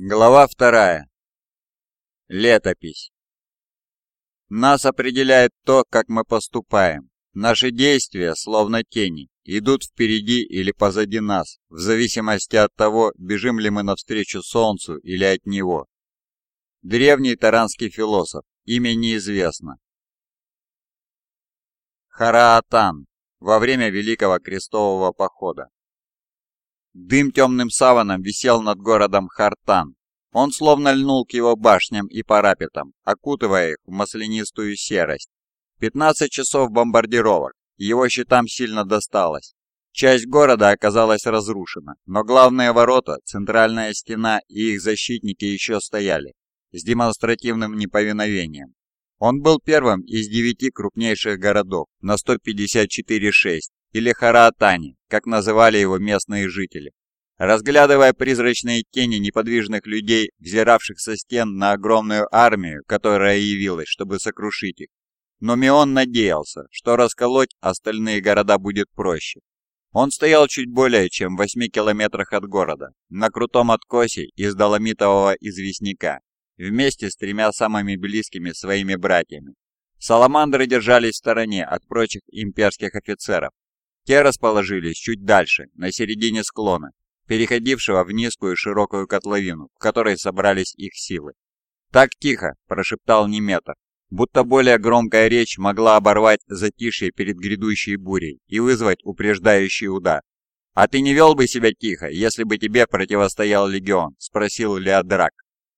Глава вторая. Летопись. Нас определяет то, как мы поступаем. Наши действия, словно тени, идут впереди или позади нас, в зависимости от того, бежим ли мы навстречу солнцу или от него. Древний таранский философ, имя неизвестно. Хараатан во время Великого Крестового Похода. Дым темным саваном висел над городом Хартан. Он словно льнул к его башням и парапетам, окутывая их в маслянистую серость. 15 часов бомбардировок, его щитам сильно досталось. Часть города оказалась разрушена, но главные ворота, центральная стена и их защитники еще стояли, с демонстративным неповиновением. Он был первым из девяти крупнейших городов на 154,6 или Хараатани, как называли его местные жители. Разглядывая призрачные тени неподвижных людей, взиравших со стен на огромную армию, которая явилась, чтобы сокрушить их, но Мион надеялся, что расколоть остальные города будет проще. Он стоял чуть более чем в восьми километрах от города, на крутом откосе из доломитового известняка, вместе с тремя самыми близкими своими братьями. Саламандры держались в стороне от прочих имперских офицеров, те расположились чуть дальше, на середине склона, переходившего в низкую широкую котловину, в которой собрались их силы. «Так тихо!» – прошептал Неметр, будто более громкая речь могла оборвать затишье перед грядущей бурей и вызвать упреждающий удар. «А ты не вел бы себя тихо, если бы тебе противостоял легион?» – спросил Леодрак.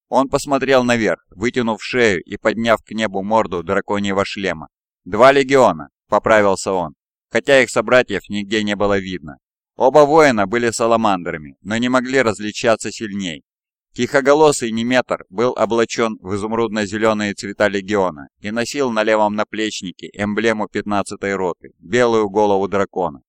Он посмотрел наверх, вытянув шею и подняв к небу морду драконьего шлема. «Два легиона», — поправился он хотя их собратьев нигде не было видно. Оба воина были саламандрами, но не могли различаться сильней. Тихоголосый Неметр был облачен в изумрудно-зеленые цвета легиона и носил на левом наплечнике эмблему 15-й роты, белую голову дракона.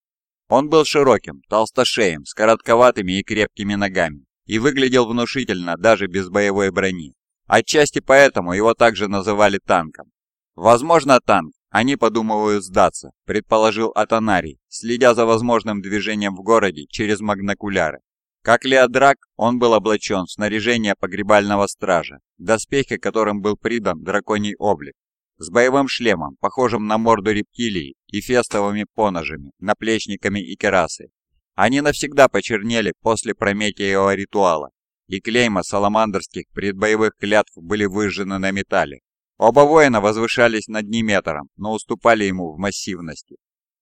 Он был широким, толстошеем, с коротковатыми и крепкими ногами и выглядел внушительно даже без боевой брони. Отчасти поэтому его также называли танком. Возможно, танк «Они подумывают сдаться», — предположил Атанарий, следя за возможным движением в городе через магнокуляры. Как Леодрак, он был облачен в снаряжение погребального стража, доспехи которым был придан драконий облик, с боевым шлемом, похожим на морду рептилии, и фестовыми поножами, наплечниками и керасой. Они навсегда почернели после Прометеевого ритуала, и клейма саламандрских предбоевых клятв были выжжены на металле, Оба воина возвышались над Неметором, но уступали ему в массивности.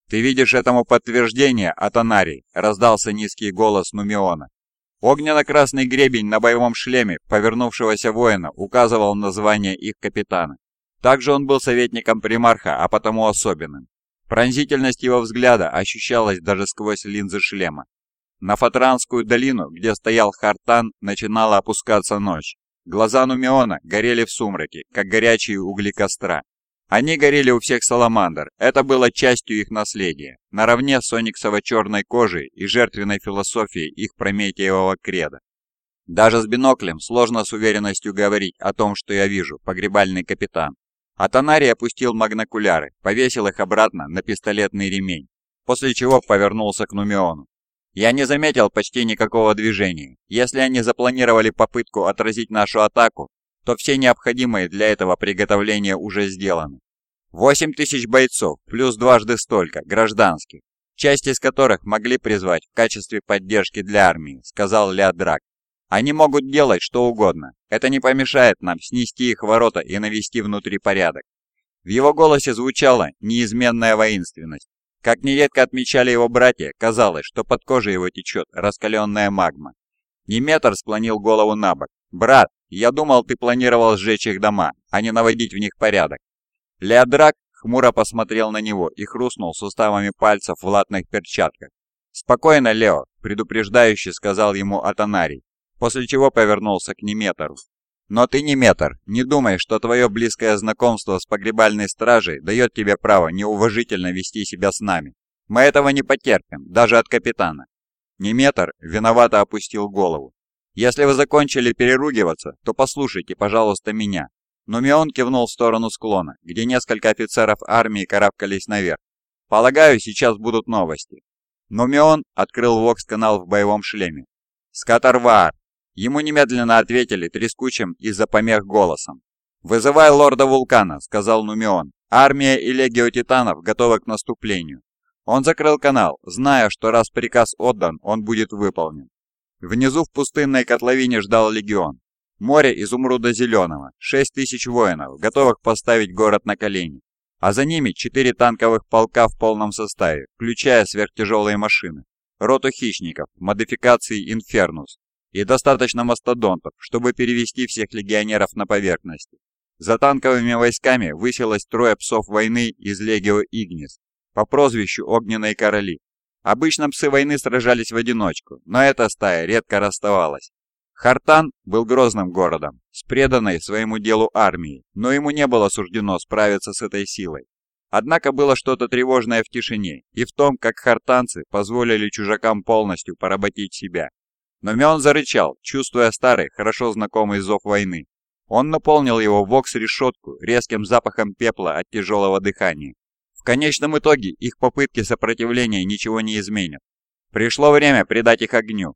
«Ты видишь этому подтверждение, Атанарий?» — раздался низкий голос Нумиона. Огненно-красный гребень на боевом шлеме повернувшегося воина указывал на звание их капитана. Также он был советником примарха, а потому особенным. Пронзительность его взгляда ощущалась даже сквозь линзы шлема. На Фатранскую долину, где стоял Хартан, начинала опускаться ночь. Глаза Нумиона горели в сумраке, как горячие угли костра. Они горели у всех саламандр, это было частью их наследия, наравне с ониксово-черной кожей и жертвенной философией их прометеевого креда. Даже с биноклем сложно с уверенностью говорить о том, что я вижу, погребальный капитан. Атанарий опустил магнокуляры, повесил их обратно на пистолетный ремень, после чего повернулся к Нумиону. Я не заметил почти никакого движения. Если они запланировали попытку отразить нашу атаку, то все необходимые для этого приготовления уже сделаны. 8 тысяч бойцов, плюс дважды столько, гражданских, часть из которых могли призвать в качестве поддержки для армии, сказал Леодрак. Они могут делать что угодно. Это не помешает нам снести их ворота и навести внутри порядок. В его голосе звучала неизменная воинственность, как нередко отмечали его братья, казалось, что под кожей его течет раскаленная магма. Неметр склонил голову на бок. «Брат, я думал, ты планировал сжечь их дома, а не наводить в них порядок». Леодрак хмуро посмотрел на него и хрустнул суставами пальцев в латных перчатках. «Спокойно, Лео», — предупреждающе сказал ему Атанарий, после чего повернулся к Неметору. Но ты не метр. Не думай, что твое близкое знакомство с погребальной стражей дает тебе право неуважительно вести себя с нами. Мы этого не потерпим, даже от капитана. Неметр виновато опустил голову. Если вы закончили переругиваться, то послушайте, пожалуйста, меня. Но Мион кивнул в сторону склона, где несколько офицеров армии карабкались наверх. Полагаю, сейчас будут новости. Но Мион открыл вокс-канал в боевом шлеме. «Скатарвар! Ему немедленно ответили трескучим из-за помех голосом. «Вызывай лорда Вулкана», — сказал Нумион. «Армия и легио титанов готовы к наступлению». Он закрыл канал, зная, что раз приказ отдан, он будет выполнен. Внизу в пустынной котловине ждал легион. Море изумруда зеленого, 6 тысяч воинов, готовых поставить город на колени. А за ними четыре танковых полка в полном составе, включая сверхтяжелые машины, роту хищников, модификации «Инфернус» и достаточно мастодонтов, чтобы перевести всех легионеров на поверхность. За танковыми войсками высилось трое псов войны из Легио Игнис по прозвищу Огненные Короли. Обычно псы войны сражались в одиночку, но эта стая редко расставалась. Хартан был грозным городом, с преданной своему делу армией, но ему не было суждено справиться с этой силой. Однако было что-то тревожное в тишине и в том, как хартанцы позволили чужакам полностью поработить себя. Но Мион зарычал, чувствуя старый, хорошо знакомый зов войны. Он наполнил его вокс-решетку резким запахом пепла от тяжелого дыхания. В конечном итоге их попытки сопротивления ничего не изменят. Пришло время придать их огню,